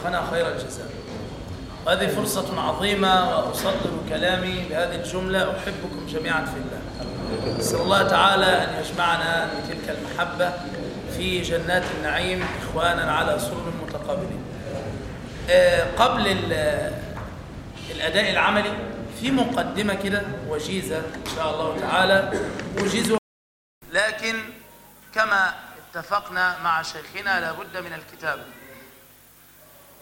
شيخنا خير الجزاء. هذه فرصة عظيمة وأصدر كلامي بهذه الجملة. أحبكم جميعا في الله. أسأل الله تعالى أن يجمعنا بتلك المحبة في جنات النعيم إخوانا على سرر متقابلين. آه، قبل الأداء العملي في مقدمة كده وجيزة إن شاء الله تعالى. وجيزة لكن كما اتفقنا مع شيخنا لابد من الكتابة.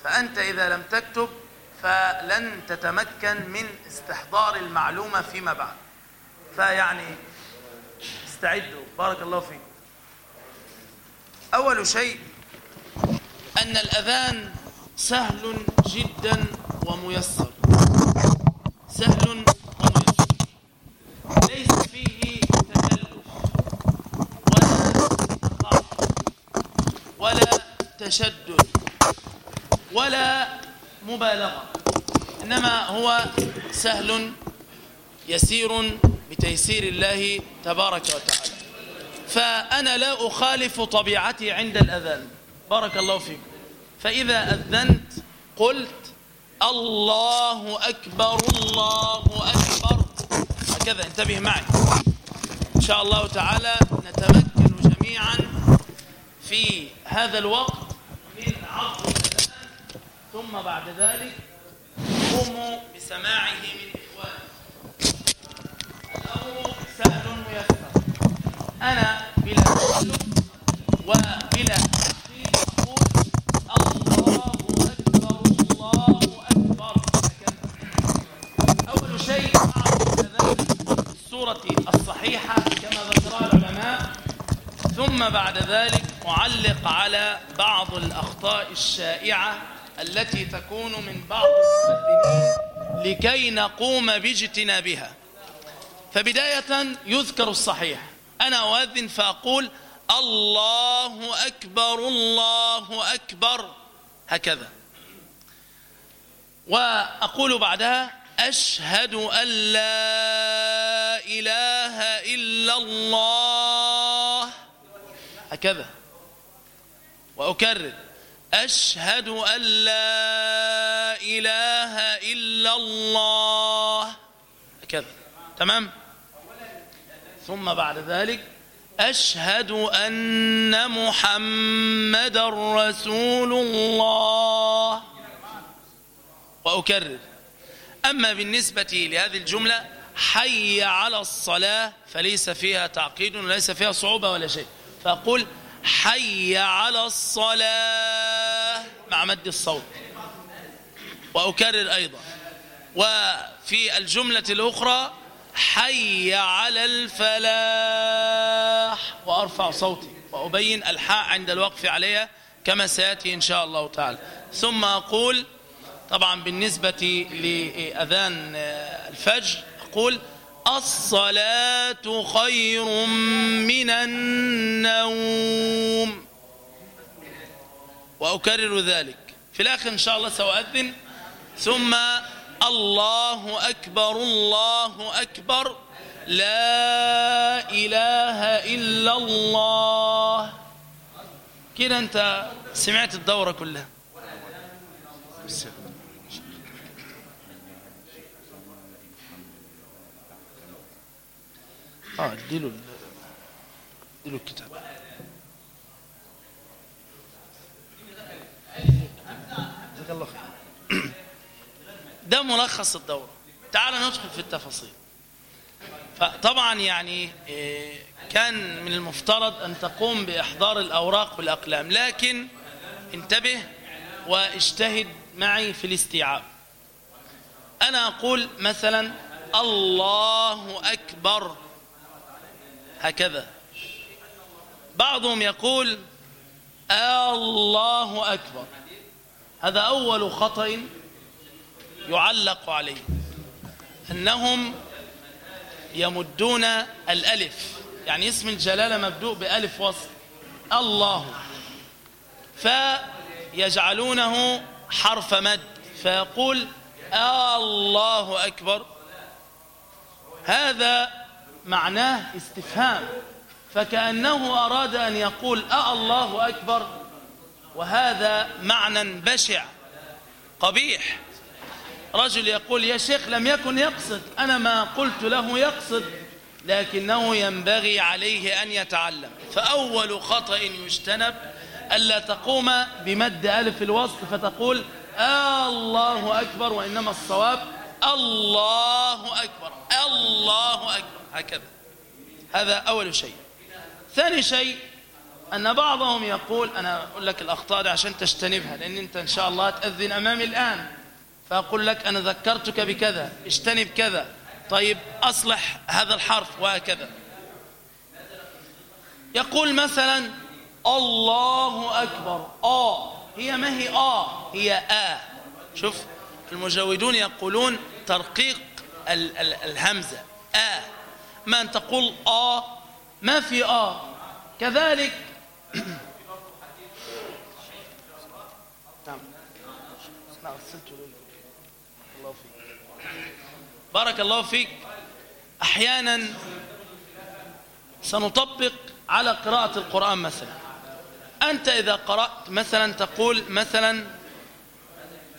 فأنت إذا لم تكتب فلن تتمكن من استحضار المعلومة فيما بعد. فيعني استعدوا بارك الله فيكم أول شيء أن الأذان سهل جدا وميسر. سهل وميسر. ليس فيه تكلف ولا ولا تشدد. ولا مبالغة. إنما هو سهل يسير بتيسير الله تبارك وتعالى. فأنا لا أخالف طبيعتي عند الأذان. بارك الله فيكم فإذا أذنت قلت الله أكبر الله أكبر. هكذا انتبه معي. إن شاء الله تعالى نتمكن جميعا في هذا الوقت من الأذان ثم بعد ذلك قوموا بسماعه من إخوانه. الأمر سهل ميسر أنا بلا تكلف وبلا أقول الله أكبر الله أكبر أول شيء السورة الصحيحة كما ذكرها العلماء. ثم بعد ذلك أعلق على بعض الأخطاء الشائعة التي تكون من بعض المؤذنين لكي نقوم باجتنابها. فبداية يذكر الصحيح. أنا أؤذن فأقول الله أكبر الله أكبر. هكذا. وأقول بعدها أشهد أن لا إله إلا الله. هكذا. وأكرر. أشهد أن لا إله إلا الله. هكذا تمام؟ ثم بعد ذلك أشهد أن محمد رسول الله. وأكرر. أما بالنسبة لهذه الجملة حي على الصلاة فليس فيها تعقيد وليس فيها صعوبة ولا شيء. فأقول حي على الصلاة. مع مد الصوت وأكرر أيضا. وفي الجملة الأخرى حي على الفلاح. وأرفع صوتي وأبين الحاء عند الوقف عليها كما سيأتي إن شاء الله تعالى. ثم أقول طبعا بالنسبة لأذان الفجر أقول الصلاة خير من النوم. وأكرر ذلك. في الآخر إن شاء الله سأؤذن. ثم الله أكبر الله أكبر. لا إله إلا الله. كده أنت سمعت الدورة كلها. آه اديله اديله الكتاب. جزاك الله خير. ده ملخص الدورة. تعال ندخل في التفاصيل. فطبعا يعني كان من المفترض أن تقوم بإحضار الأوراق والأقلام لكن انتبه واجتهد معي في الاستيعاب. أنا أقول مثلا الله أكبر. هكذا. بعضهم يقول الله أكبر. هذا أول خطأ يعلق عليه. أنهم يمدون الألف يعني اسم الجلالة مبدوء بألف وصل. الله. فيجعلونه حرف مد. فيقول الله أكبر. هذا معناه استفهام. فكأنه أراد أن يقول أه الله أكبر. وهذا معنى بشع قبيح. رجل يقول يا شيخ لم يكن يقصد أنا ما قلت له يقصد لكنه ينبغي عليه أن يتعلم. فأول خطأ يجتنب ألا تقوم بمد ألف الوصل فتقول آه الله أكبر وإنما الصواب الله أكبر الله أكبر. هكذا. هذا أول شيء. ثاني شيء أن بعضهم يقول أنا أقول لك الأخطاء عشان تجتنبها لأن أنت إن شاء الله تأذن أمامي الآن. فأقول لك أنا ذكرتك بكذا اجتنب كذا. طيب أصلح هذا الحرف وهكذا. يقول مثلا الله أكبر آه هي ما هي آه هي آ. شوف المجودون يقولون ترقيق ال ال الهمزة آ. ما أن تقول آه ما في آه كذلك بارك الله فيك. أحيانا سنطبق على قراءة القرآن مثلا. أنت إذا قرأت مثلا تقول مثلا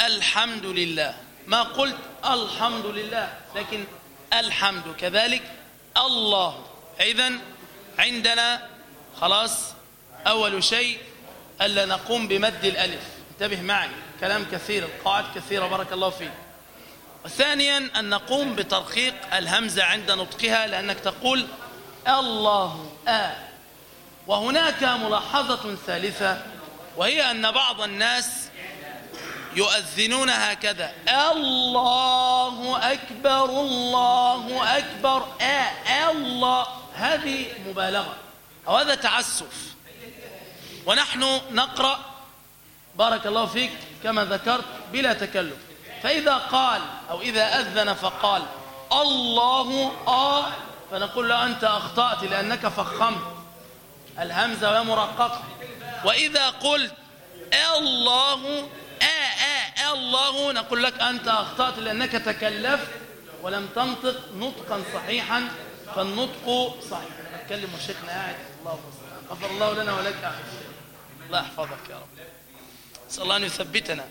الحمد لله. ما قلت الحمد لله لكن الحمد كذلك الله. إذا عندنا خلاص أول شيء ألا نقوم بمد الألف. انتبه معي كلام كثير القواعد كثيرة بارك الله فيك. وثانيا أن نقوم بترقيق الهمزة عند نطقها لأنك تقول الله آ. وهناك ملاحظة ثالثة وهي أن بعض الناس يؤذنون هكذا. الله أكبر الله أكبر آه الله. هذه مبالغة أو هذا تعسف. ونحن نقرأ بارك الله فيك كما ذكرت بلا تكلف. فإذا قال أو إذا أذن فقال الله آه فنقول له أنت أخطأت لأنك فخمت. الهمزة ومرققة وإذا قلت الله آه آه, الله نقول لك أنت أخطأت لأنك تكلفت ولم تنطق نطقا صحيحا فالنطق صحيح. نتكلم وشيخنا قاعد الله غفر الله لنا ولك. الله يحفظك يا رب. نسأل الله أن يثبتنا.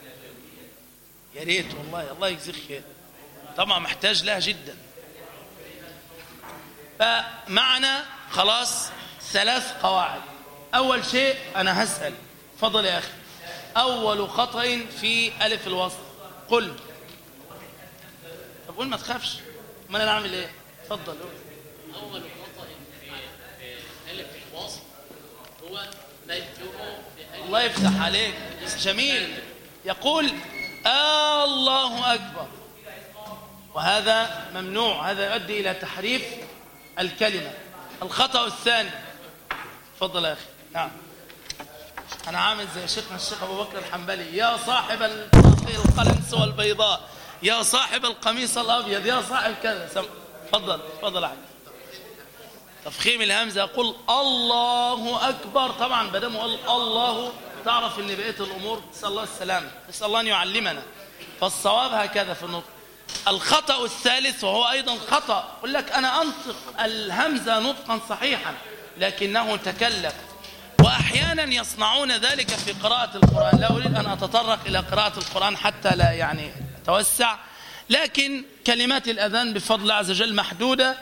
يا ريت والله الله يجزيك خير. طبعا محتاج لها جدا. فمعنا خلاص ثلاث قواعد. أول شيء أنا هسأل. فضل يا أخي. أول خطأ في ألف الوصل قل. طب قول ما تخافش. ما أنا نعمل إيه؟ تفضل. أول خطأ في ألف الوصل هو الله يفتح عليك. جميل. يقول آه الله أكبر. وهذا ممنوع. هذا يؤدي إلى تحريف الكلمة. الخطأ الثاني. تفضل يا أخي. نعم. أنا عامل زي شيخنا الشيخ أبو بكر الحنبلي. يا صاحب القلنس والبيضاء. يا صاحب القميص الأبيض. يا صاحب كذا. تفضل. تفضل يا تفخيم الهمزة يقول الله أكبر. طبعا بدم قال الله تعرف إن بقية الأمور نسال الله السلامه نسال الله أن يعلمنا. فالصواب هكذا في النطق الخطأ الثالث وهو أيضا خطأ. يقول لك أنا أنطق الهمزة نطقا صحيحا لكنه تكلف واحيانا يصنعون ذلك في قراءة القرآن. لا أريد أن أتطرق إلى قراءة القرآن حتى لا يعني أتوسع. لكن كلمات الأذان بفضل الله عز وجل محدودة.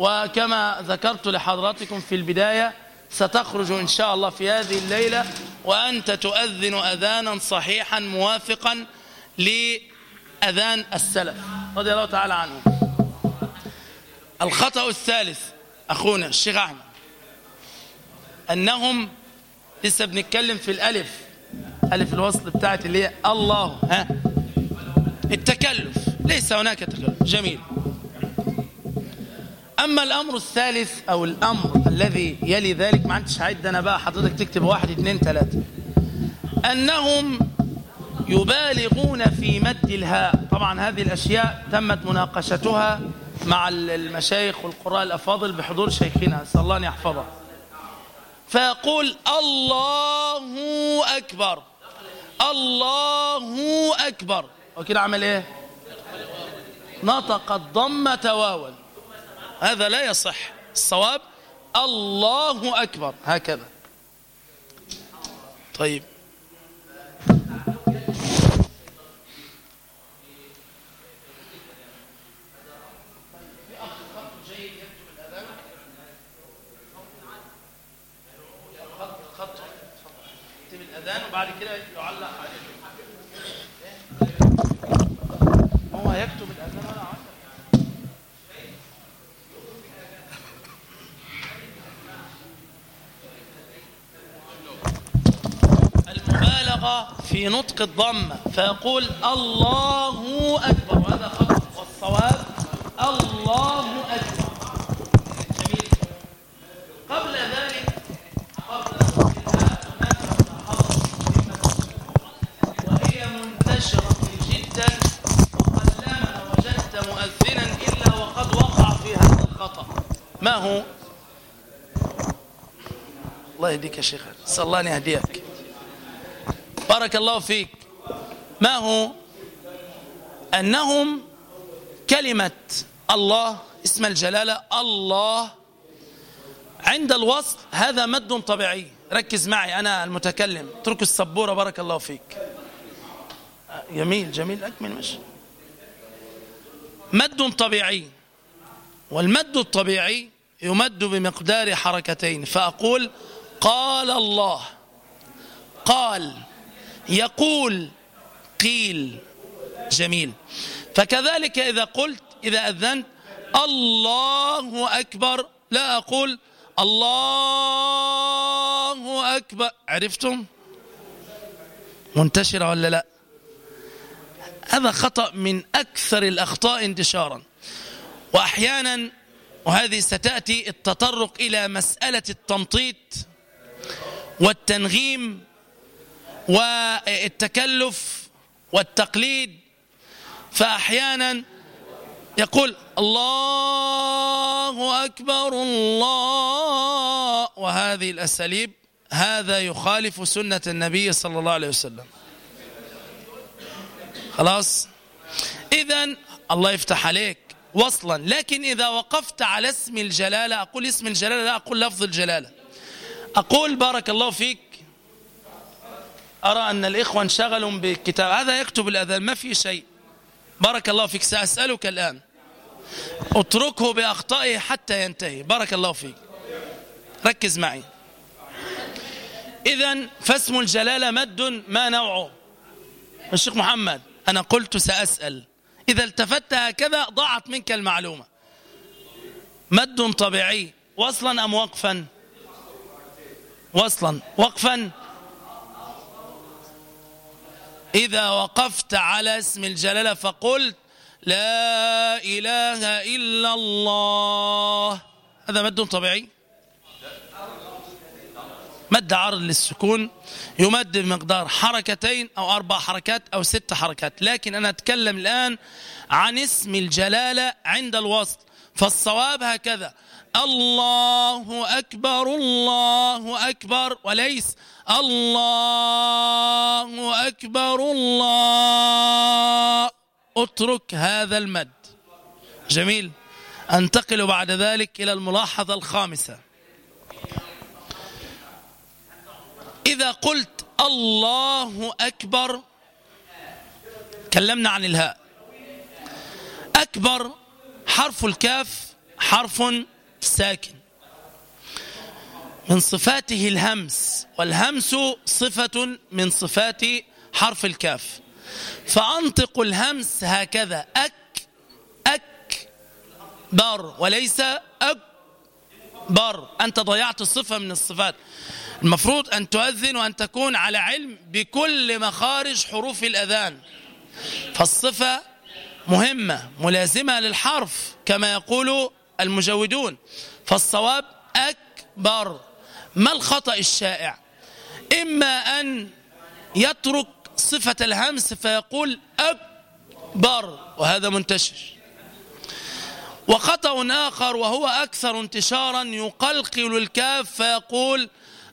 وكما ذكرت لحضراتكم في البداية ستخرج إن شاء الله في هذه الليلة وأنت تؤذن أذانا صحيحا موافقا لأذان السلف. رضي الله تعالى عنه. الخطأ الثالث أخونا الشيخ أحمد أنهم لسه بنتكلم في الألف ألف الوصل بتاعت اللي هي الله ها؟ التكلف ليس هناك تكلف. جميل. أما الأمر الثالث أو الأمر الذي يلي ذلك ما عندش عد أنا بقى حضرتك تكتب واحد اثنين ثلاثة أنهم يبالغون في مد الهاء. طبعا هذه الأشياء تمت مناقشتها مع المشايخ والقراء الأفاضل بحضور شيخنا. نسأل الله أن يحفظه. فيقول الله أكبر. الله أكبر. وكده عمل إيه؟ نطق الضمة واوا. هذا لا يصح الصواب الله أكبر هكذا طيب وبعد كده في نطق الضمة فيقول الله أكبر. وهذا خطأ والصواب الله أكبر. جميل. قبل ذلك قبل وهي منتشرة جدا وجدت مؤذنا إلا وقد وقع في هذا الخطأ. ما هو؟ الله يهديك يا شيخ. صلى الله أن يهديك بارك الله فيك. ما هو؟ أنهم كلمة الله اسم الجلالة الله. عند الوصل هذا مد طبيعي. ركز معي أنا المتكلم. اترك السبورة بارك الله فيك. جميل جميل أكمل مش مد طبيعي. والمد الطبيعي يمد بمقدار حركتين. فأقول قال الله. قال يقول قيل جميل. فكذلك إذا قلت إذا أذنت الله أكبر. لا أقول الله أكبر. عرفتم؟ منتشرة ولا لا؟ هذا خطأ من أكثر الأخطاء انتشارا. وأحيانا وهذه ستأتي التطرق إلى مسألة التمطيط والتنغيم والتكلف والتقليد فأحيانا يقول الله أكبر الله وهذه الأساليب هذا يخالف سنة النبي صلى الله عليه وسلم. خلاص؟ إذا الله يفتح عليك وصلا لكن إذا وقفت على اسم الجلالة أقول اسم الجلالة لا أقول لفظ الجلالة. أقول بارك الله فيك أرى أن الإخوة انشغلوا بالكتاب هذا يكتب الأذان ما في شيء. بارك الله فيك سأسألك الآن. اتركه بأخطائه حتى ينتهي. بارك الله فيك. ركز معي. إذا فاسم الجلالة مد ما نوعه. الشيخ محمد أنا قلت سأسأل. إذا التفت هكذا ضاعت منك المعلومة. مد طبيعي. وصلا أم وقفا؟ وصلا. وقفا؟ إذا وقفت على اسم الجلالة فقلت لا إله إلا الله. هذا مد طبيعي. مد عرض للسكون يمد بمقدار حركتين أو أربع حركات أو ست حركات. لكن أنا أتكلم الآن عن اسم الجلالة عند الوصل. فالصواب هكذا. الله أكبر الله أكبر. وليس الله أكبر الله. اترك هذا المد. جميل. أنتقل بعد ذلك إلى الملاحظة الخامسة. إذا قلت الله أكبر تكلمنا عن الهاء. أكبر حرف الكاف حرف ساكن. من صفاته الهمس والهمس صفة من صفات حرف الكاف. فأنطق الهمس هكذا أك أك بر وليس أك بر. أنت ضيعت صفة من الصفات. المفروض أن تؤذن وأن تكون على علم بكل مخارج حروف الأذان. فالصفة مهمة ملازمة للحرف كما يقول المجودون فالصواب أكبر. ما الخطأ الشائع؟ إما أن يترك صفة الهمس فيقول أكبر وهذا منتشر. وخطأ آخر وهو أكثر انتشارا يقلقل الكاف فيقول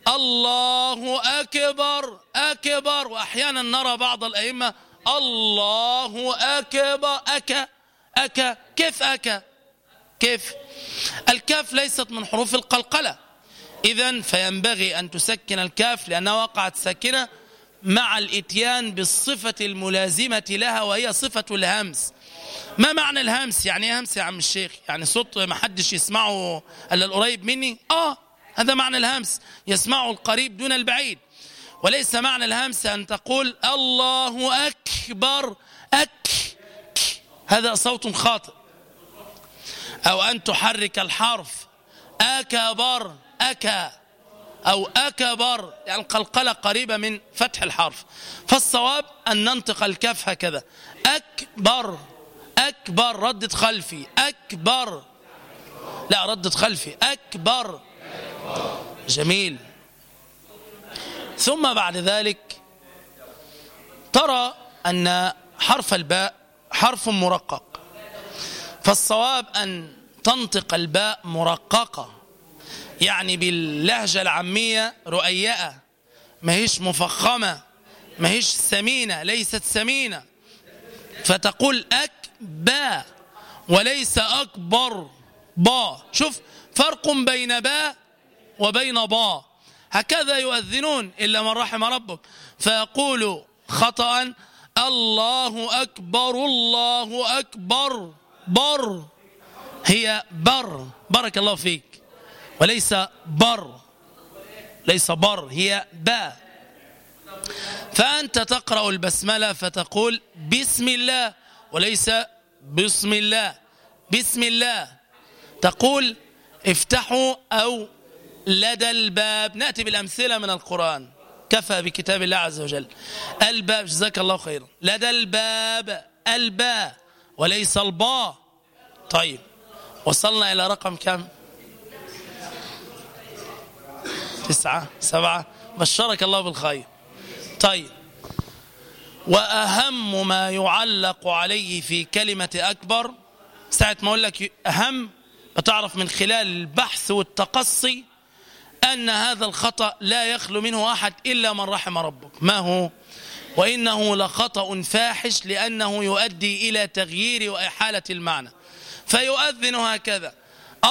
الله أكبر أكبر. وأحيانا نرى بعض الأئمة الله أكبر أكا أكا كيف أكا؟ كيف؟ الكاف ليست من حروف القلقلة. إذا فينبغي أن تسكن الكاف لأنها وقعت ساكنة مع الإتيان بالصفة الملازمة لها وهي صفة الهمس. ما معنى الهمس؟ يعني إيه همس يا عم الشيخ؟ يعني صوت ما حدش يسمعه إلا القريب مني؟ آه هذا معنى الهمس. يسمعه القريب دون البعيد. وليس معنى الهمس أن تقول الله أكبر أك هذا صوت خاطئ. أو أن تحرك الحرف. أكبر أكا. أو أكبر يعني القلقلة قريبة من فتح الحرف. فالصواب أن ننطق الكاف هكذا. أكبر أكبر. ردت خلفي. أكبر. لا ردت خلفي. أكبر. جميل. ثم بعد ذلك ترى أن حرف الباء حرف مرقق. فالصواب أن تنطق الباء مرققة يعني باللهجة العامية رؤيئة ما هيش مفخمة ما هيش سمينة ليست سمينة فتقول أكبا وليس أكبر با شوف فرق بين با وبين با هكذا يؤذنون إلا من رحم ربك. فيقول خطأ الله أكبر الله أكبر. بر. هي بر. بارك الله فيك. وليس بر. ليس بر. هي با. فأنت تقرأ البسملة فتقول بسم الله وليس بسم الله. بسم الله. تقول افتحوا أو لدى الباب. نأتي بالأمثلة من القرآن. كفى بكتاب الله عز وجل. الباب. جزاك الله خيرا. لدى الباب. الباء وليس الباء. طيب وصلنا إلى رقم كم؟ تسعة سبعة. بشرك الله بالخير. طيب وأهم ما يعلق عليه في كلمة أكبر ساعة ما أقول لك أهم بتعرف من خلال البحث والتقصي أن هذا الخطأ لا يخلو منه أحد إلا من رحم ربك. ما هو؟ وإنه لخطأ فاحش لأنه يؤدي إلى تغيير وإحالة المعنى. فيؤذن هكذا.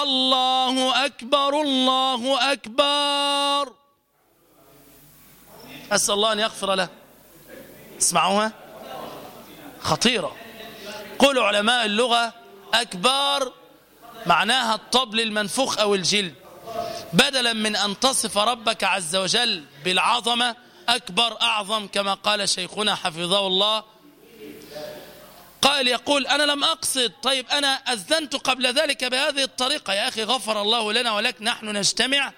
الله أكبر الله أكبر. أسأل الله أن يغفر له. اسمعوها. خطيرة. قولوا علماء اللغة أكبر معناها الطبل المنفوخ أو الجلد. بدلا من أن تصف ربك عز وجل بالعظمة أكبر أعظم كما قال شيخنا حفظه الله. قال يقول أنا لم أقصد. طيب أنا أذنت قبل ذلك بهذه الطريقة. يا أخي غفر الله لنا ولك. نحن نجتمع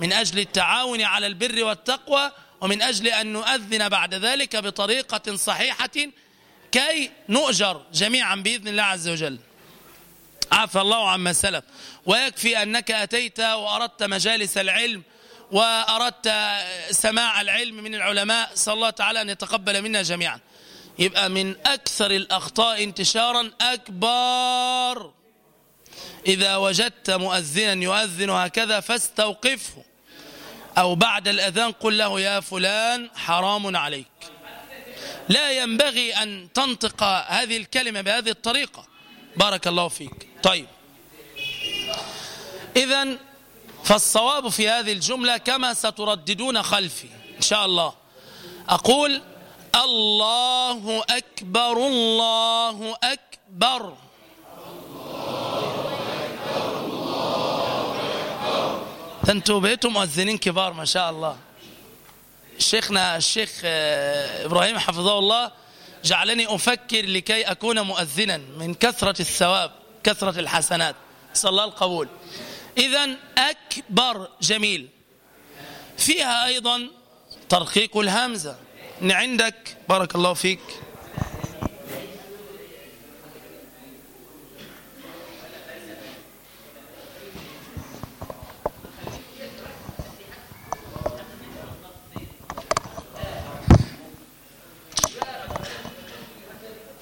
من أجل التعاون على البر والتقوى ومن أجل أن نؤذن بعد ذلك بطريقة صحيحة كي نؤجر جميعا بإذن الله عز وجل. عفى الله عما سلف. ويكفي أنك أتيت وأردت مجالس العلم وأردت سماع العلم من العلماء صلى الله تعالى أن يتقبل منا جميعا. يبقى من أكثر الأخطاء انتشارا أكبر. إذا وجدت مؤذنا يؤذن هكذا فاستوقفه. أو بعد الأذان قل له يا فلان حرام عليك. لا ينبغي أن تنطق هذه الكلمة بهذه الطريقة. بارك الله فيك. طيب. إذا فالصواب في هذه الجملة كما سترددون خلفي إن شاء الله. أقول الله أكبر الله أكبر. أنتم بقيتم مؤذنين كبار ما شاء الله. شيخنا الشيخ إبراهيم حفظه الله جعلني أفكر لكي أكون مؤذنا من كثرة الثواب كثرة الحسنات. صلى الله القبول. إذا أكبر جميل. فيها أيضا ترقيق الهمزة. إن عندك؟ بارك الله فيك.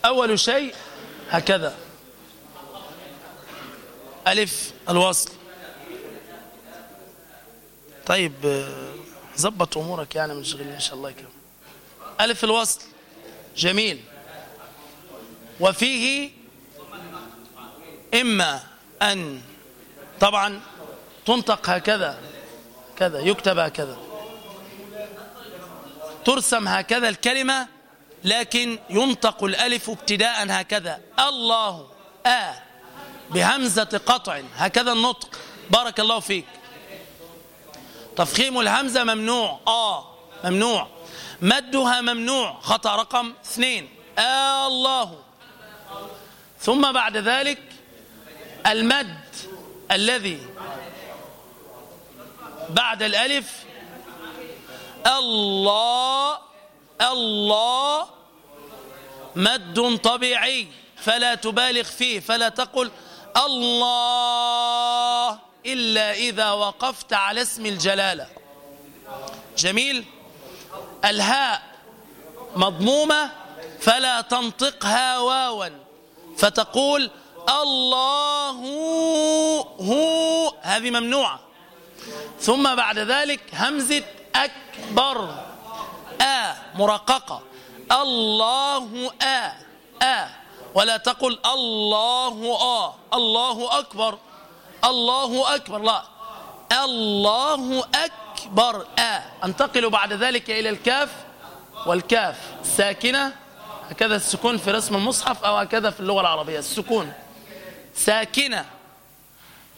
أول شيء هكذا. ألف الوصل. طيب ظبط أمورك يعني من شغل إن شاء الله يكرم ألف الوصل. جميل. وفيه إما أن طبعا تنطق هكذا كذا يكتب هكذا. ترسم هكذا الكلمة لكن ينطق الألف ابتداء هكذا. الله آ بهمزة قطع هكذا النطق. بارك الله فيك. تفخيم الهمزة ممنوع. آه ممنوع. مدها ممنوع. خطأ رقم اثنين. آه الله. ثم بعد ذلك المد الذي بعد الألف الله الله. مد طبيعي. فلا تبالغ فيه. فلا تقل الله. إلا إذا وقفت على اسم الجلالة. جميل؟ الهاء مضمومة فلا تنطقها واوا. فتقول الله هو هذه ممنوعة. ثم بعد ذلك همزة أكبر آ مرققة. الله آ آ. ولا تقل الله آ الله أكبر. الله أكبر. لا. الله أكبر. آ. أنتقل بعد ذلك إلى الكاف والكاف. ساكنة. هكذا السكون في رسم المصحف أو هكذا في اللغة العربية. السكون. ساكنة.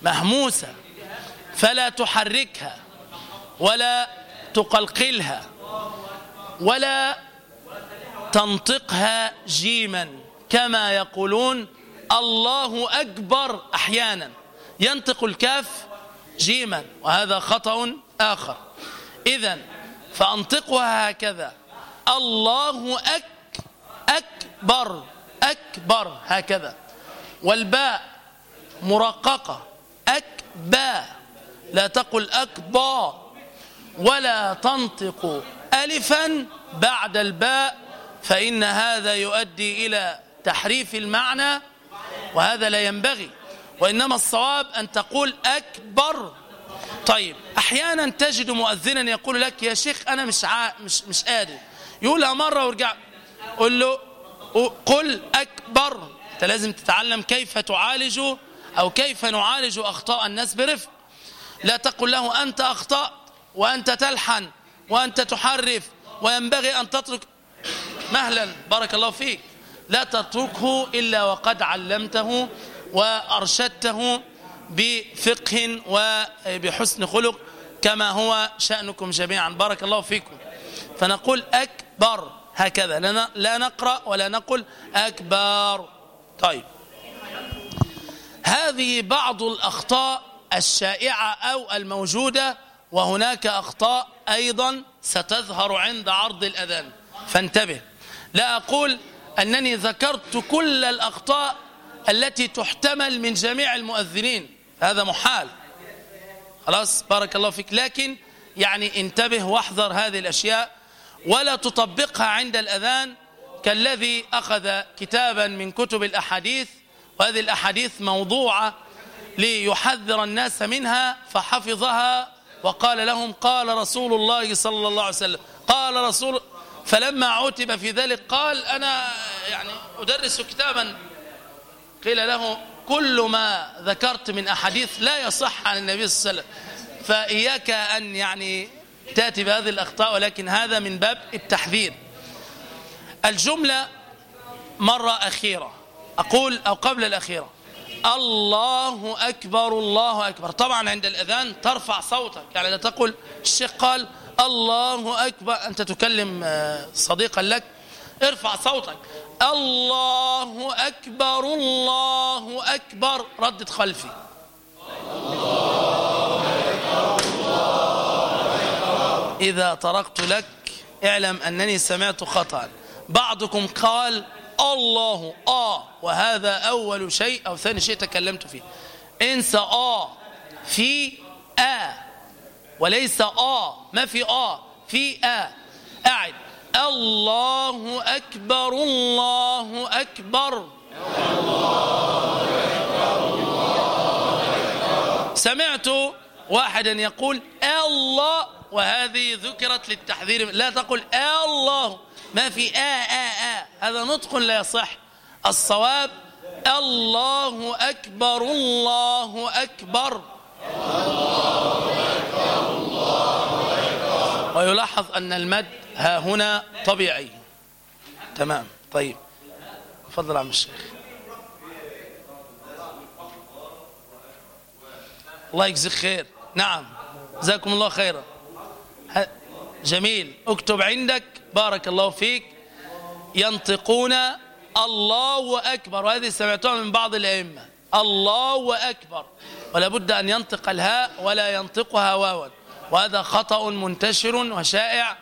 مهموسة. فلا تحركها. ولا تقلقلها. ولا تنطقها جيما. كما يقولون الله أكبر أحيانا. ينطق الكاف جيما وهذا خطأ آخر. إذا فأنطقها هكذا. الله أك أكبر أكبر هكذا. والباء مرققة. أكبا لا تقل أكبا. ولا تنطق ألفا بعد الباء فإن هذا يؤدي إلى تحريف المعنى وهذا لا ينبغي. وإنما الصواب أن تقول أكبر. طيب أحيانا تجد مؤذنا يقول لك يا شيخ أنا مش مش مش قادر. يقولها مرة وارجع قل له قل أكبر. أنت لازم تتعلم كيف تعالج أو كيف نعالج أخطاء الناس برفق. لا تقل له أنت أخطأت وأنت تلحن وأنت تحرف وينبغي أن تترك مهلا. بارك الله فيك. لا تتركه إلا وقد علمته وأرشدته بفقه وبحسن خلق كما هو شأنكم جميعا. بارك الله فيكم. فنقول أكبر هكذا. لا نقرأ ولا نقول أكبر. طيب. هذه بعض الأخطاء الشائعة أو الموجودة وهناك أخطاء أيضا ستظهر عند عرض الأذان. فانتبه. لا أقول أنني ذكرت كل الأخطاء التي تحتمل من جميع المؤذنين. هذا محال. خلاص بارك الله فيك. لكن يعني انتبه واحذر هذه الأشياء ولا تطبقها عند الأذان كالذي أخذ كتابا من كتب الأحاديث وهذه الأحاديث موضوعة ليحذر الناس منها فحفظها وقال لهم قال رسول الله صلى الله عليه وسلم قال رسول فلما عتب في ذلك قال أنا يعني أدرس كتابا قيل له كل ما ذكرت من أحاديث لا يصح عن النبي صلى الله عليه وسلم. فإياك أن يعني تأتي بهذه الأخطاء ولكن هذا من باب التحذير. الجملة مرة أخيرة. أقول أو قبل الأخيرة. الله أكبر الله أكبر. طبعا عند الأذان ترفع صوتك. يعني لا تقول الشيخ قال الله أكبر أنت تكلم صديقا لك ارفع صوتك. الله أكبر الله أكبر. ردد خلفي. إذا طرقت لك اعلم أنني سمعت خطأ. بعضكم قال الله آه وهذا أول شيء أو ثاني شيء تكلمت فيه. انسى آه في آ. وليس آه ما في آه في آ. أعد. الله أكبر الله أكبر. سمعت واحدا يقول الله وهذه ذكرت للتحذير لا تقل الله. ما في آ آ آ. هذا نطق لا يصح. الصواب الله أكبر الله أكبر. ويلاحظ أن المد ها هنا طبيعي. تمام طيب. تفضل عم الشيخ. الله يجزيك خير. نعم جزاكم الله خيرا. جميل. اكتب عندك بارك الله فيك. ينطقون الله أكبر. وهذه سمعتها من بعض الأئمة. الله أكبر. ولا بد أن ينطق الهاء ولا ينطقها واوا. وهذا خطأ منتشر وشائع.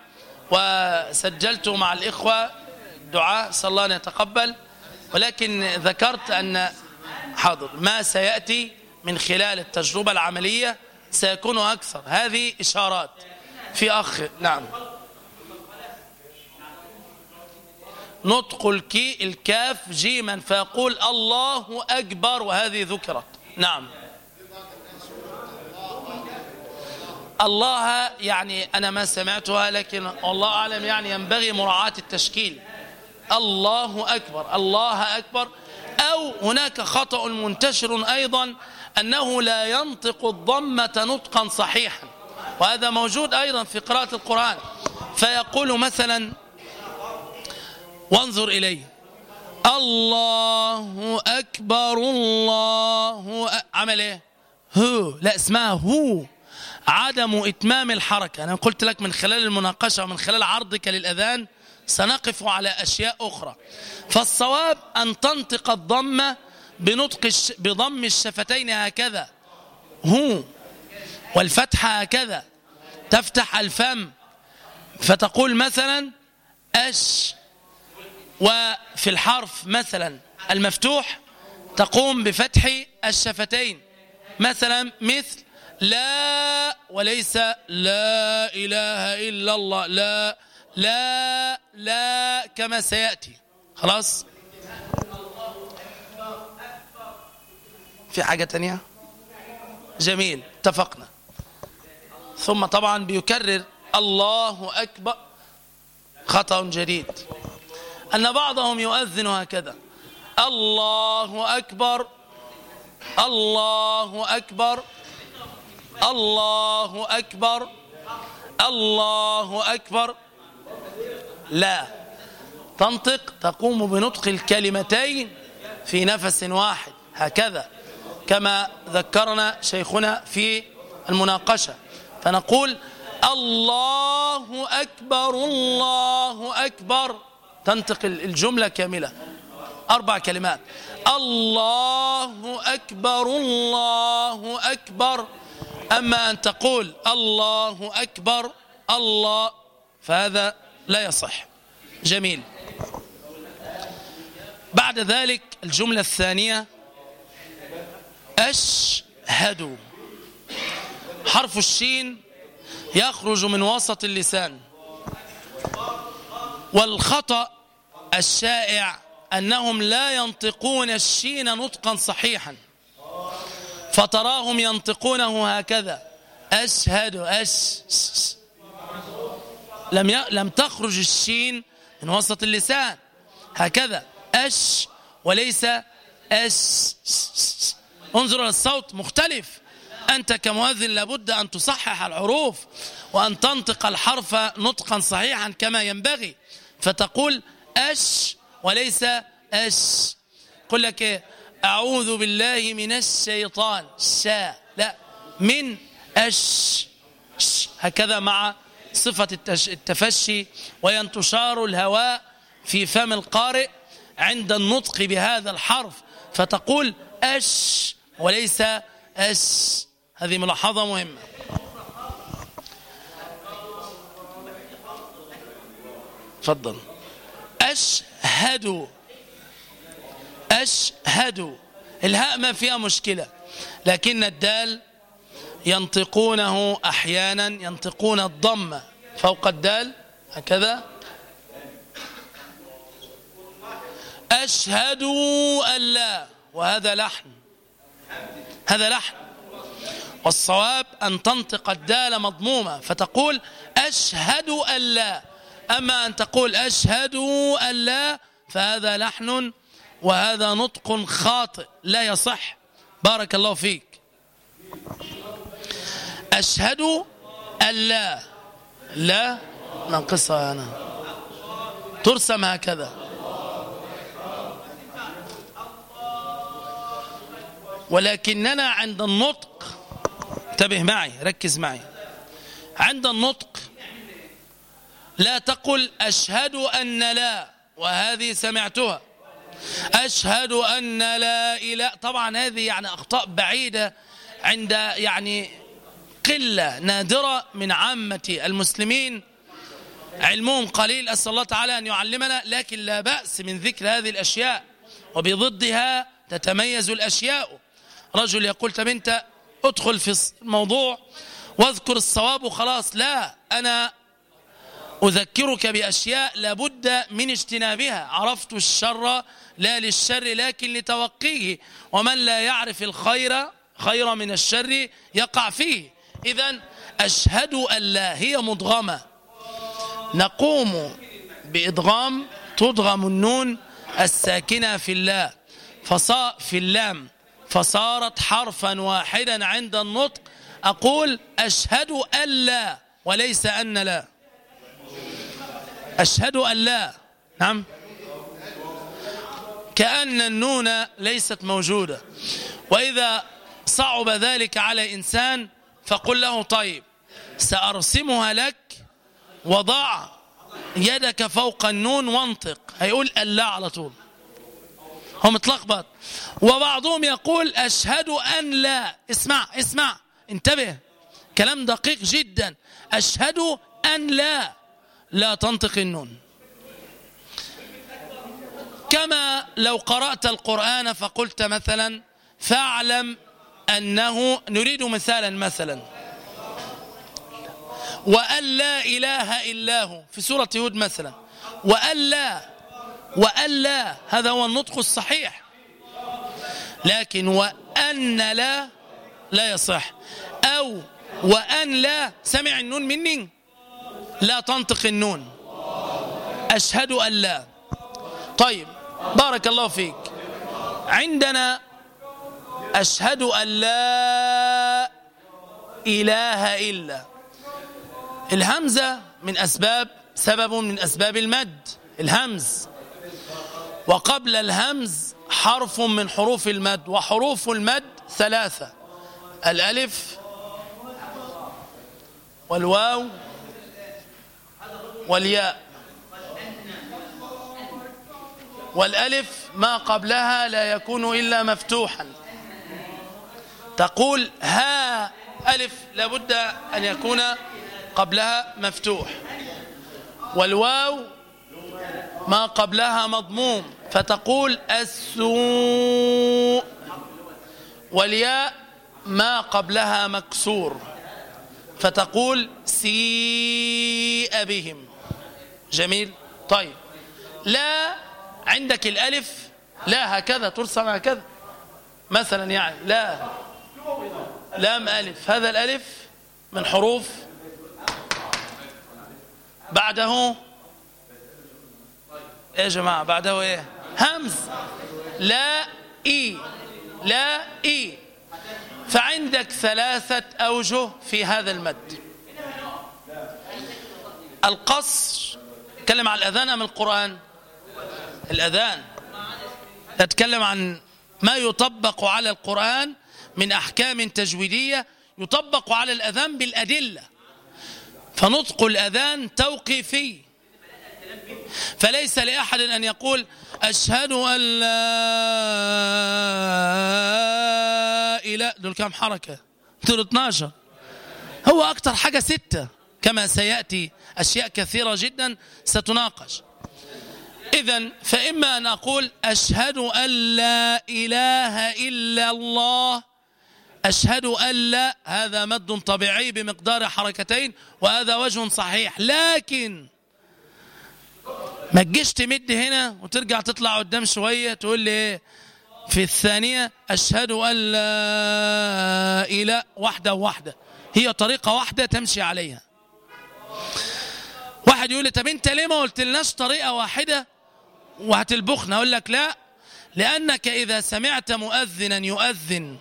وسجلته مع الإخوة دعاء صلى الله أن يتقبل. ولكن ذكرت أن حاضر ما سيأتي من خلال التجربة العملية سيكون أكثر. هذه إشارات في أخ نعم. نطق الكي الكاف جيما فيقول الله أكبر وهذه ذكرت. نعم. الله يعني أنا ما سمعتها لكن الله أعلم يعني ينبغي مراعاة التشكيل. الله أكبر الله أكبر. أو هناك خطأ منتشر أيضا أنه لا ينطق الضمة نطقا صحيحا وهذا موجود أيضا في قراءة القرآن. فيقول مثلا وانظر إليه الله أكبر الله أ... عمل إيه؟ هو لا اسمها هو. عدم إتمام الحركة. أنا قلت لك من خلال المناقشة ومن خلال عرضك للأذان سنقف على أشياء أخرى. فالصواب أن تنطق الضمة بنطق. بضم الشفتين هكذا. هو والفتحة هكذا. تفتح الفم. فتقول مثلا أش وفي الحرف مثلا المفتوح تقوم بفتح الشفتين. مثلا مثل لا وليس لا إله إلا الله. لا لا لا كما سيأتي. خلاص؟ في حاجة تانية؟ جميل اتفقنا. ثم طبعا بيكرر الله أكبر خطأ جديد. أن بعضهم يؤذن هكذا. الله أكبر الله أكبر. الله أكبر. الله أكبر. لا. تنطق تقوم بنطق الكلمتين في نفس واحد. هكذا. كما ذكرنا شيخنا في المناقشة. فنقول الله أكبر الله أكبر. تنطق الجملة كاملة. أربع كلمات. الله أكبر الله أكبر. أما أن تقول الله أكبر الله فهذا لا يصح. جميل. بعد ذلك الجملة الثانية أشهد. حرف الشين يخرج من وسط اللسان. والخطأ الشائع أنهم لا ينطقون الشين نطقا صحيحا. فتراهم ينطقونه هكذا. أشهد أش لم ي... لم تخرج الشين من وسط اللسان. هكذا. أش وليس أش انظر الصوت مختلف. أنت كمؤذن لابد أن تصحح الحروف وأن تنطق الحرف نطقا صحيحا كما ينبغي. فتقول أش وليس أش. قل لك إيه أعوذ بالله من الشيطان. شا لا. من أش هكذا مع صفة التفشي وينتشار الهواء في فم القارئ عند النطق بهذا الحرف. فتقول أش وليس أش هذه ملاحظة مهمة. تفضل. أشهد أشهد. الهاء ما فيها مشكلة لكن الدال ينطقونه أحيانا ينطقون الضمة فوق الدال هكذا. أشهد أن لا وهذا لحن. هذا لحن. والصواب أن تنطق الدال مضمومة فتقول أشهد أن لا. أما أن تقول أشهد أن لا فهذا لحن وهذا نطق خاطئ لا يصح. بارك الله فيك. أشهد أن لا لا ننقصها أنا. ترسم هكذا. ولكننا عند النطق انتبه معي ركز معي. عند النطق لا تقل أشهد أن لا وهذه سمعتها. أشهد أن لا إله طبعا هذه يعني أخطاء بعيدة عند يعني قلة نادرة من عامة المسلمين. علمهم قليل أسأل الله تعالى أن يعلمنا لكن لا بأس من ذكر هذه الأشياء وبضدها تتميز الأشياء. رجل يقول طب أنت ادخل في الموضوع واذكر الصواب وخلاص لا أنا أذكرك بأشياء لابد من اجتنابها. عرفت الشر لا للشر لكن لتوقيه. ومن لا يعرف الخير خير من الشر يقع فيه. إذا أشهد أن لا هي مضغمة. نقوم بإضغام تضغم النون الساكنة في الله فصا في اللام. فصارت حرفا واحدا عند النطق. أقول أشهد أن لا وليس أن لا. أشهد أن لا. نعم. كأن النون ليست موجودة. وإذا صعب ذلك على إنسان فقل له طيب سأرسمها لك وضع يدك فوق النون وانطق. هيقول ألا على طول. هو متلخبط. وبعضهم يقول أشهد أن لا. اسمع اسمع. انتبه. كلام دقيق جدا. أشهد أن لا. لا تنطق النون. كما لو قرأت القرآن فقلت مثلا فاعلم أنه نريد مثالا مثلا. وأن لا إله إلا هو. في سورة هود مثلا. وأن لا وأن لا. هذا هو النطق الصحيح. لكن وأن لا لا يصح. أو وأن لا. سمع النون مني؟ لا تنطق النون. أشهد أن لا. طيب. بارك الله فيك. عندنا أشهد أن لا إله إلا. الهمزة من أسباب سبب من أسباب المد. الهمز. وقبل الهمز حرف من حروف المد وحروف المد ثلاثة. الألف والواو والياء. والألف ما قبلها لا يكون إلا مفتوحا. تقول ها ألف لابد أن يكون قبلها مفتوح. والواو ما قبلها مضموم فتقول السوء. والياء ما قبلها مكسور فتقول سيء بهم. جميل؟ طيب. لا عندك الألف لا هكذا ترسم هكذا. مثلا يعني لا لام ألف. هذا الألف من حروف بعده إيه يا جماعة؟ بعده إيه؟ همز. لا إي لا إي. فعندك ثلاثة أوجه في هذا المد. القصر تكلم عن الأذان أم القرآن؟ الأذان. تتكلم عن ما يطبق على القرآن من أحكام تجويدية يطبق على الأذان بالأدلة. فنطق الأذان توقيفي. فليس لأحد أن يقول أشهد أن لا إله. دول كام حركة؟ دول 12 هو أكتر حاجة ستة. كما سيأتي أشياء كثيرة جدا ستناقش. إذا فإما أن أقول أشهد أن لا إله إلا الله أشهد أن لا هذا مد طبيعي بمقدار حركتين وهذا وجه صحيح لكن ما تجيش تمد هنا وترجع تطلع قدام شوية تقول لي إيه؟ في الثانية أشهد أن لا إله واحدة واحدة هي طريقة واحدة تمشي عليها. واحد يقول لي طب أنت ليه ما قلت لناش طريقة واحدة؟ وهتلبخنا. أقول لك لا. لأنك إذا سمعت مؤذنا يؤذن.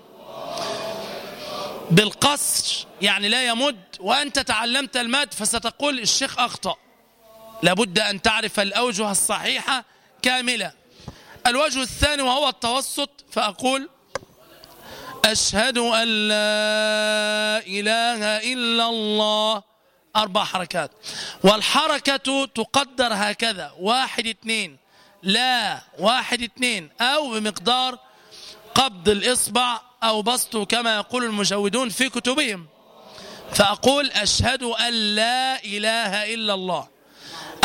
بالقصر يعني لا يمد. وأنت تعلمت المد فستقول الشيخ أخطأ. لابد أن تعرف الأوجه الصحيحة كاملة. الوجه الثاني وهو التوسط. فأقول أشهد أن لا إله إلا الله. أربع حركات. والحركة تقدر هكذا. واحد اثنين. لا واحد اثنين أو بمقدار قبض الإصبع أو بسطه كما يقول المجودون في كتبهم. فأقول أشهد أن لا إله إلا الله.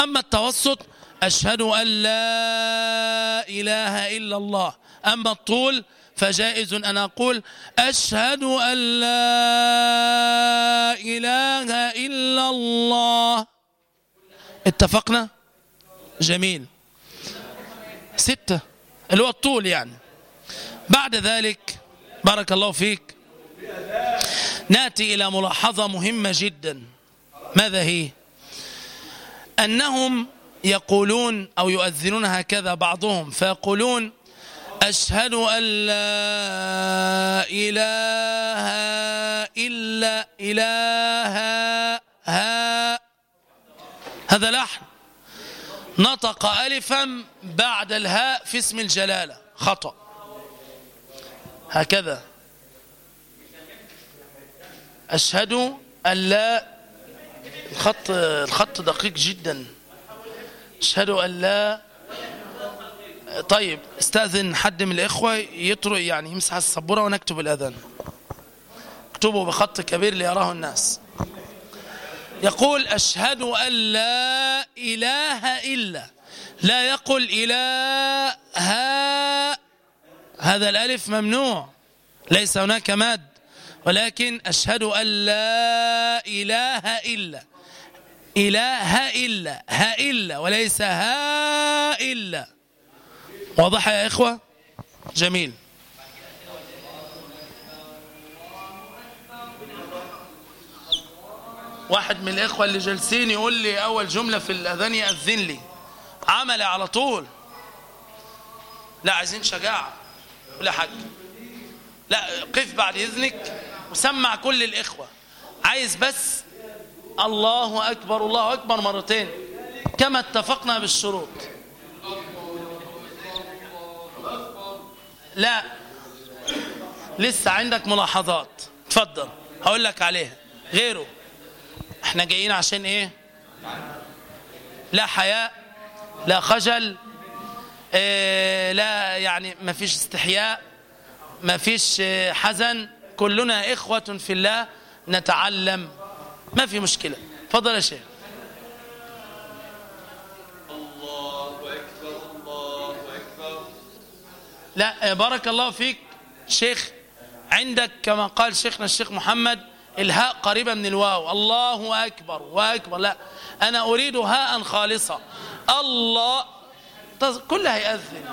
أما التوسط أشهد أن لا إله إلا الله. أما الطول فجائز أن أقول أشهد أن لا إله إلا الله. اتفقنا؟ جميل. ستة اللي هو الطول يعني. بعد ذلك بارك الله فيك نأتي إلى ملاحظة مهمة جدا. ماذا هي؟ أنهم يقولون أو يؤذنون هكذا بعضهم فيقولون أشهد أن لا إله إلا إله ها هذا لحن. نطق ألفا بعد الهاء في اسم الجلالة. خطأ. هكذا. أشهد أن لا الخط الخط دقيق جدا. أشهد أن لا طيب أستأذن حد من الإخوة يطرق يعني يمسح السبورة ونكتب الأذان. اكتبوا بخط كبير ليراه الناس. يقول أشهد أن لا إله إلا لا يقل إله هذا الألف ممنوع ليس هناك ماد ولكن أشهد أن لا إله إلا إله إلا ها إلا وليس ها إلا. واضح يا إخوة؟ جميل. واحد من الإخوة اللي جالسين يقول لي أول جملة في الأذان يأذن لي. عملي على طول. لا عايزين شجاعة. ولا حاجة. لا قف بعد إذنك وسمع كل الإخوة. عايز بس الله أكبر الله أكبر مرتين. كما اتفقنا بالشروط. لا. لسه عندك ملاحظات. تفضل هقول لك عليها. غيره. إحنا جايين عشان إيه؟ لا حياء لا خجل آه لا يعني ما فيش استحياء ما فيش حزن. كلنا إخوة في الله نتعلم. ما في مشكلة. فضل يا شيخ. الله أكبر الله أكبر. لا بارك الله فيك. شيخ عندك كما قال شيخنا الشيخ محمد الهاء قريبة من الواو. الله أكبر وأكبر. لا أنا أريد هاء خالصة الله. كلها هيأذن.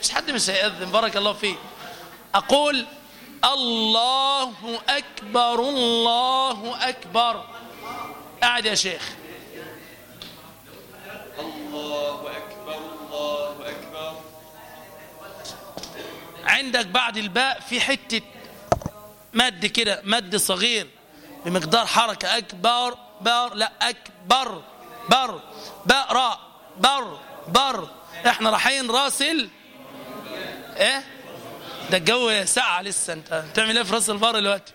مش حد مش هيأذن. بارك الله فيك. أقول الله أكبر الله أكبر. قاعد يا شيخ. الله أكبر الله أكبر. عندك بعد الباء في حتة مد كده مد صغير بمقدار حركة أكبر بر لا أكبر بر راء بر بر. إحنا رايحين راسل. إيه؟ ده الجو ساعة لسه. أنت بتعمل إيه في راس البر دلوقتي؟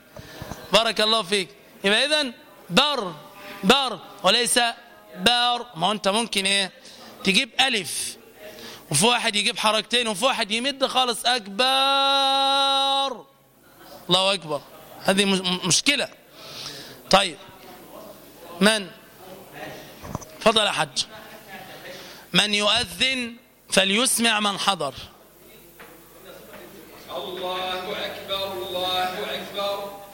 بارك الله فيك. يبقى اذا بر بر وليس بار ما أنت ممكن إيه؟ تجيب ألف وفي واحد يجيب حركتين وفي واحد يمد خالص أكبر. الله أكبر. هذه مشكلة. طيب. من؟ فضل حج من يؤذن فليسمع من حضر. الله أكبر الله أكبر.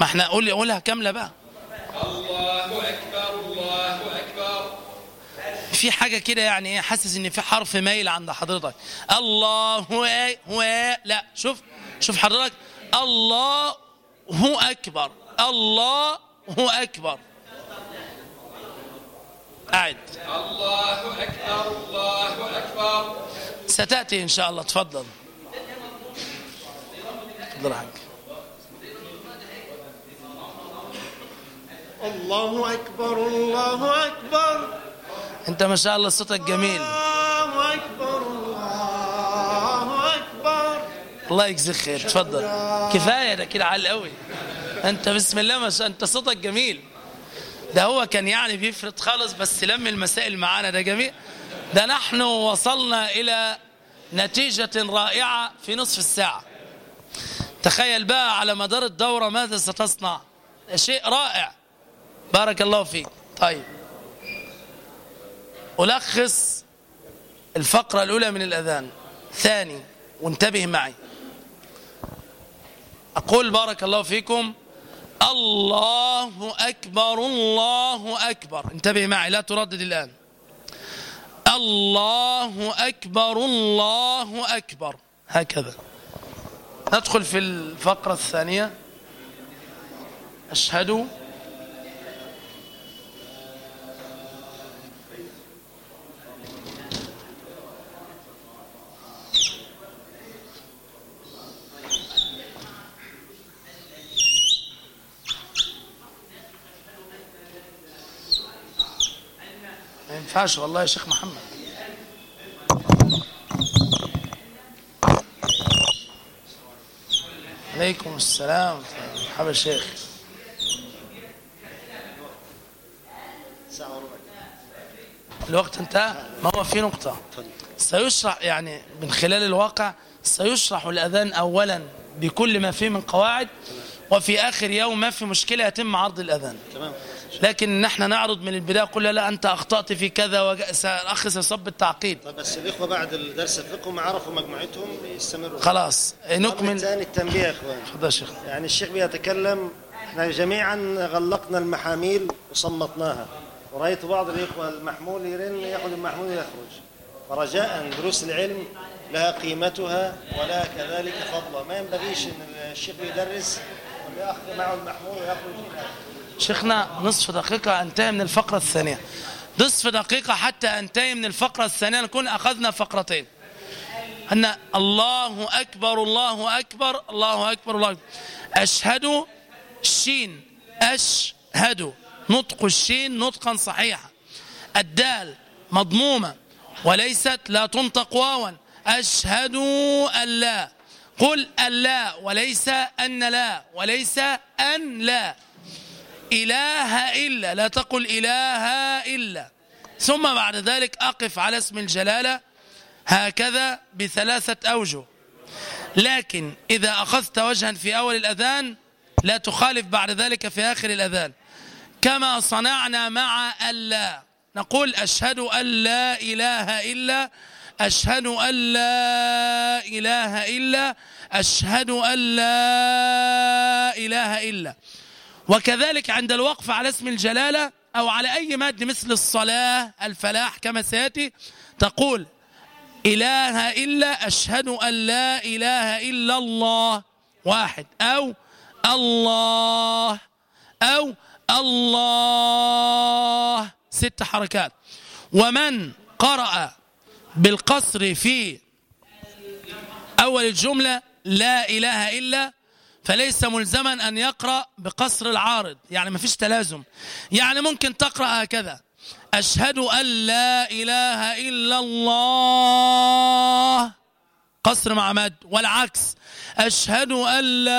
ما إحنا قول قولها كاملة بقى الله أكبر الله أكبر في حاجة كده يعني إيه حاسس إن في حرف ميل عند حضرتك. الله هو هو لا شوف شوف حضرتك. الله هو أكبر. الله هو أكبر. قاعد. الله أكبر الله أكبر ستأتي إن شاء الله تفضل تفضل حاج الله أكبر الله أكبر. أنت ما شاء الله صوتك جميل. الله أكبر الله أكبر. الله يجزيك خير تفضل. كفاية ده كده عال قوي أنت بسم الله ما شاء أنت صوتك جميل. ده هو كان يعني بيفرط خالص بس لم المسائل معانا ده جميل. ده نحن وصلنا إلى نتيجة رائعة في نصف الساعة. تخيل بقى على مدار الدورة ماذا ستصنع. شيء رائع. بارك الله فيك. طيب. ألخص الفقرة الأولى من الأذان. ثاني وانتبه معي. أقول بارك الله فيكم. الله أكبر الله أكبر. انتبه معي لا تردد الآن. الله أكبر الله أكبر. هكذا. ندخل في الفقرة الثانية. أشهد ينفعش والله يا شيخ محمد. عليكم السلام مرحبا شيخ. الوقت انتهى؟ ما هو في نقطة. سيشرح يعني من خلال الواقع سيشرح الأذان أولا بكل ما فيه من قواعد وفي آخر يوم ما في مشكلة يتم عرض الأذان. تمام لكن نحن نعرض من البداية كل لا أنت أخطأت في كذا والأخ سيصب التعقيد. طيب بس الإخوة بعد الدرس الفقه ما عرفوا مجموعتهم يستمروا. خلاص الامر نكمل. الثاني التنبيه يا إخوان. تفضل يا شيخ. يعني الشيخ بيتكلم إحنا جميعا غلقنا المحاميل وصمتناها. ورأيت بعض الإخوة المحمول يرن يأخذ المحمول ويخرج. فرجاء دروس العلم لها قيمتها ولها كذلك فضلا ما ينبغيش إن الشيخ يدرس ويأخذ معه المحمول ويخرج. شيخنا نصف دقيقة انتهي من الفقرة الثانية. نصف دقيقة حتى انتهي من الفقرة الثانية نكون أخذنا فقرتين. أن الله أكبر الله أكبر الله أكبر الله أكبر. أشهد الشين أشهد. نطق الشين نطقا صحيحا. الدال مضمومة وليست لا تنطق واوا. أشهد أن لا. قل أن لا وليس أن لا وليس أن لا. إله إلا لا تقل إله إلا. ثم بعد ذلك أقف على اسم الجلالة هكذا بثلاثة أوجه. لكن إذا أخذت وجها في أول الأذان لا تخالف بعد ذلك في آخر الأذان. كما صنعنا مع ألا. نقول أشهد أن لا إله إلا أشهد أن لا إله إلا أشهد أن لا إله إلا. وكذلك عند الوقف على اسم الجلالة أو على أي ماد مثل الصلاة الفلاح كما سيأتي تقول إله إلا أشهد أن لا إله إلا الله واحد أو الله أو الله. ست حركات. ومن قرأ بالقصر في أول الجملة لا إله إلا فليس ملزما أن يقرأ بقصر العارض. يعني ما فيش تلازم. يعني ممكن تقرأ هكذا. أشهد أن لا إله إلا الله. قصر مع مد والعكس. أشهد أن لا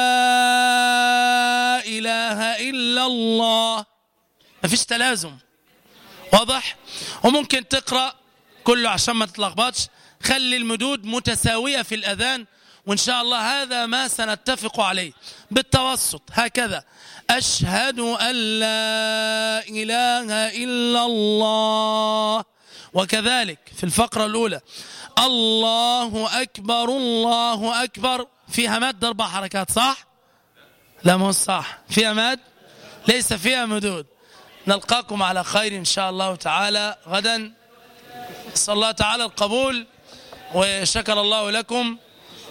إله إلا الله. ما فيش تلازم. واضح؟ وممكن تقرأ كله عشان ما تتلخبطش. خلي المدود متساوية في الأذان. وإن شاء الله هذا ما سنتفق عليه. بالتوسط هكذا. أشهد أن لا إله إلا الله. وكذلك في الفقرة الأولى الله أكبر الله أكبر. فيها مد أربع حركات صح؟ لا مو صح. فيها مد ليس فيها مدود نلقاكم على خير إن شاء الله تعالى غدا. صلى الله تعالى القبول وشكر الله لكم.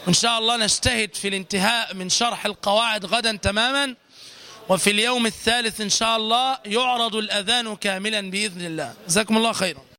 وإن شاء الله نجتهد في الانتهاء من شرح القواعد غدا تماما وفي اليوم الثالث إن شاء الله يعرض الأذان كاملا بإذن الله. جزاكم الله خيرا.